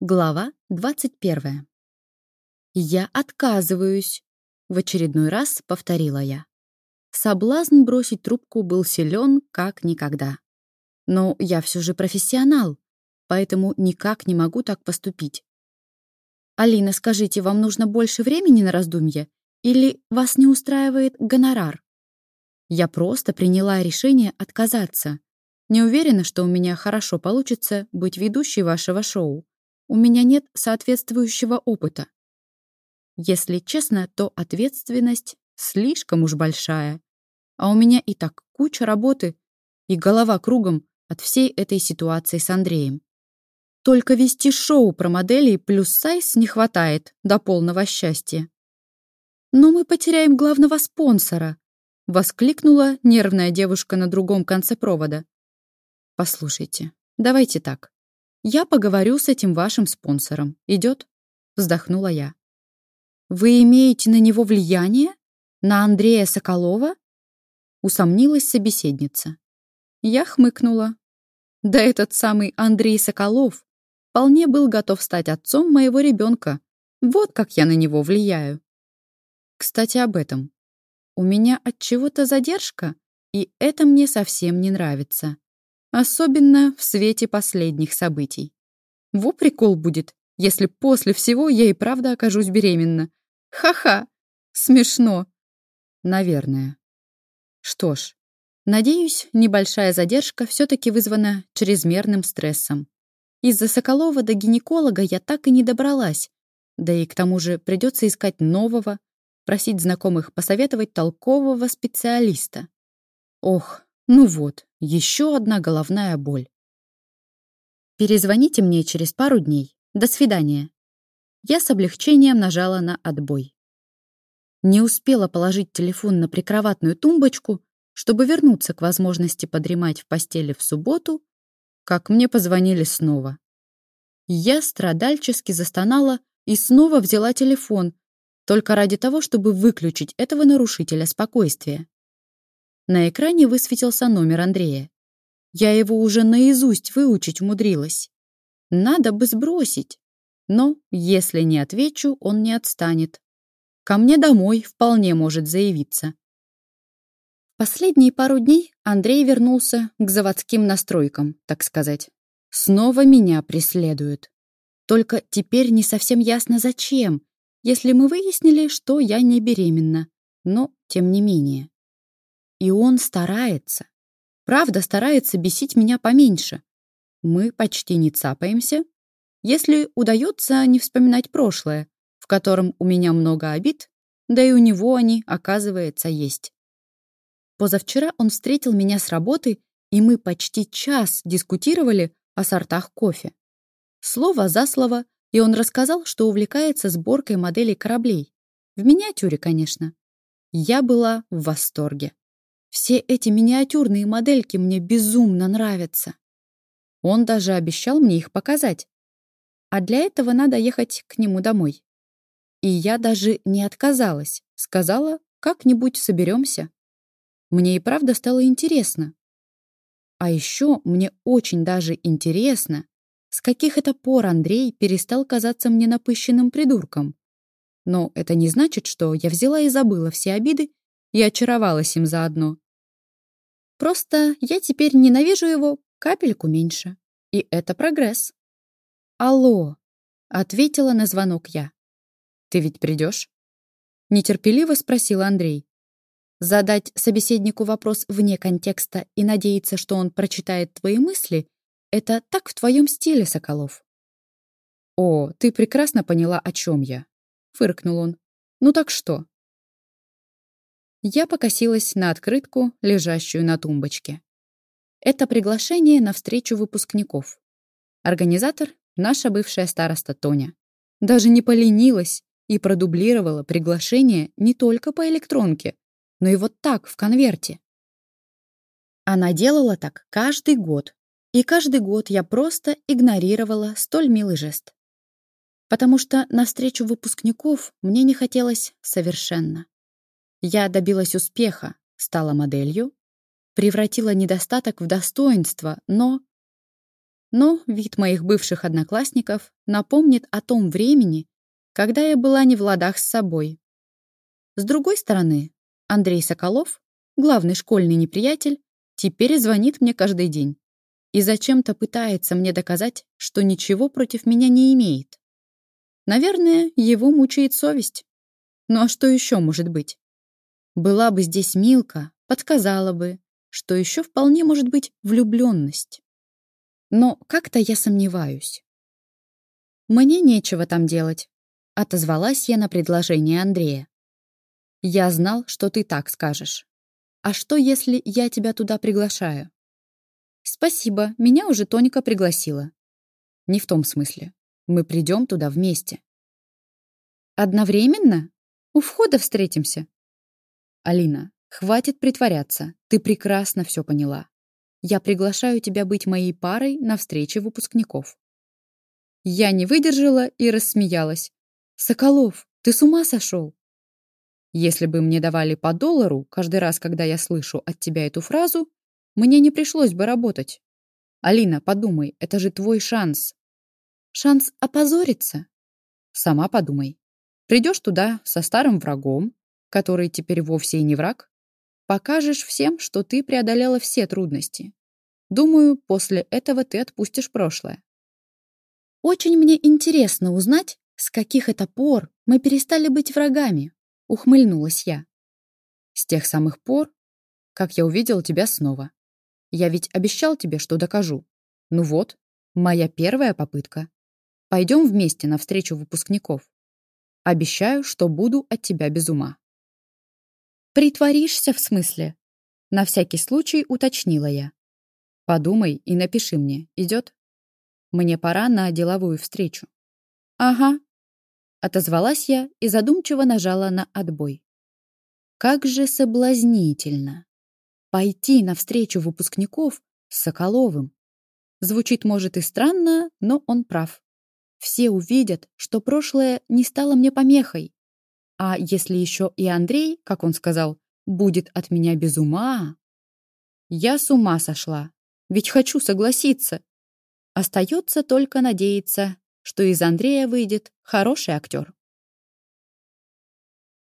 Глава 21. «Я отказываюсь», — в очередной раз повторила я. Соблазн бросить трубку был силен, как никогда. Но я все же профессионал, поэтому никак не могу так поступить. «Алина, скажите, вам нужно больше времени на раздумье или вас не устраивает гонорар?» Я просто приняла решение отказаться. Не уверена, что у меня хорошо получится быть ведущей вашего шоу у меня нет соответствующего опыта. Если честно, то ответственность слишком уж большая. А у меня и так куча работы, и голова кругом от всей этой ситуации с Андреем. Только вести шоу про моделей плюс сайз не хватает до полного счастья. «Но мы потеряем главного спонсора», — воскликнула нервная девушка на другом конце провода. «Послушайте, давайте так. «Я поговорю с этим вашим спонсором. Идет?» — вздохнула я. «Вы имеете на него влияние? На Андрея Соколова?» — усомнилась собеседница. Я хмыкнула. Да этот самый Андрей Соколов вполне был готов стать отцом моего ребенка. Вот как я на него влияю. Кстати, об этом. У меня от чего-то задержка, и это мне совсем не нравится. Особенно в свете последних событий. Во прикол будет, если после всего я и правда окажусь беременна. Ха-ха! Смешно. Наверное. Что ж, надеюсь, небольшая задержка все-таки вызвана чрезмерным стрессом. Из-за Соколова до гинеколога я так и не добралась. Да и к тому же придется искать нового, просить знакомых посоветовать толкового специалиста. Ох, ну вот, еще одна головная боль. Перезвоните мне через пару дней. До свидания. Я с облегчением нажала на отбой. Не успела положить телефон на прикроватную тумбочку, чтобы вернуться к возможности подремать в постели в субботу, как мне позвонили снова. Я страдальчески застонала и снова взяла телефон, только ради того, чтобы выключить этого нарушителя спокойствия. На экране высветился номер Андрея. Я его уже наизусть выучить умудрилась. Надо бы сбросить. Но если не отвечу, он не отстанет. Ко мне домой вполне может заявиться. Последние пару дней Андрей вернулся к заводским настройкам, так сказать. Снова меня преследует. Только теперь не совсем ясно, зачем, если мы выяснили, что я не беременна. Но тем не менее. И он старается. Правда, старается бесить меня поменьше. Мы почти не цапаемся. Если удается не вспоминать прошлое, в котором у меня много обид, да и у него они, оказывается, есть. Позавчера он встретил меня с работы, и мы почти час дискутировали о сортах кофе. Слово за слово, и он рассказал, что увлекается сборкой моделей кораблей. В миниатюре, конечно. Я была в восторге. Все эти миниатюрные модельки мне безумно нравятся. Он даже обещал мне их показать. А для этого надо ехать к нему домой. И я даже не отказалась. Сказала, как-нибудь соберемся. Мне и правда стало интересно. А еще мне очень даже интересно, с каких это пор Андрей перестал казаться мне напыщенным придурком. Но это не значит, что я взяла и забыла все обиды и очаровалась им заодно. Просто я теперь ненавижу его капельку меньше. И это прогресс. «Алло», — ответила на звонок я. «Ты ведь придешь?» Нетерпеливо спросил Андрей. Задать собеседнику вопрос вне контекста и надеяться, что он прочитает твои мысли, это так в твоем стиле, Соколов. «О, ты прекрасно поняла, о чем я», — фыркнул он. «Ну так что, я покосилась на открытку, лежащую на тумбочке. Это приглашение на встречу выпускников. Организатор — наша бывшая староста Тоня. Даже не поленилась и продублировала приглашение не только по электронке, но и вот так, в конверте. Она делала так каждый год, и каждый год я просто игнорировала столь милый жест. Потому что на встречу выпускников мне не хотелось совершенно. Я добилась успеха, стала моделью, превратила недостаток в достоинство, но... Но вид моих бывших одноклассников напомнит о том времени, когда я была не в ладах с собой. С другой стороны, Андрей Соколов, главный школьный неприятель, теперь звонит мне каждый день и зачем-то пытается мне доказать, что ничего против меня не имеет. Наверное, его мучает совесть. Ну а что еще может быть? Была бы здесь Милка, подсказала бы, что еще вполне может быть влюбленность. Но как-то я сомневаюсь. «Мне нечего там делать», — отозвалась я на предложение Андрея. «Я знал, что ты так скажешь. А что, если я тебя туда приглашаю?» «Спасибо, меня уже Тоника пригласила». «Не в том смысле. Мы придем туда вместе». «Одновременно? У входа встретимся?» «Алина, хватит притворяться. Ты прекрасно все поняла. Я приглашаю тебя быть моей парой на встрече выпускников». Я не выдержала и рассмеялась. «Соколов, ты с ума сошел?» Если бы мне давали по доллару каждый раз, когда я слышу от тебя эту фразу, мне не пришлось бы работать. Алина, подумай, это же твой шанс. Шанс опозориться? Сама подумай. Придешь туда со старым врагом, который теперь вовсе и не враг, покажешь всем, что ты преодолела все трудности. Думаю, после этого ты отпустишь прошлое. Очень мне интересно узнать, с каких это пор мы перестали быть врагами, ухмыльнулась я. С тех самых пор, как я увидел тебя снова. Я ведь обещал тебе, что докажу. Ну вот, моя первая попытка. Пойдем вместе на встречу выпускников. Обещаю, что буду от тебя без ума. Притворишься в смысле? На всякий случай уточнила я. Подумай и напиши мне, идет? Мне пора на деловую встречу. Ага. Отозвалась я и задумчиво нажала на отбой. Как же соблазнительно пойти навстречу выпускников с Соколовым. Звучит, может, и странно, но он прав. Все увидят, что прошлое не стало мне помехой. А если еще и Андрей, как он сказал, будет от меня без ума... Я с ума сошла, ведь хочу согласиться. Остается только надеяться, что из Андрея выйдет хороший актер.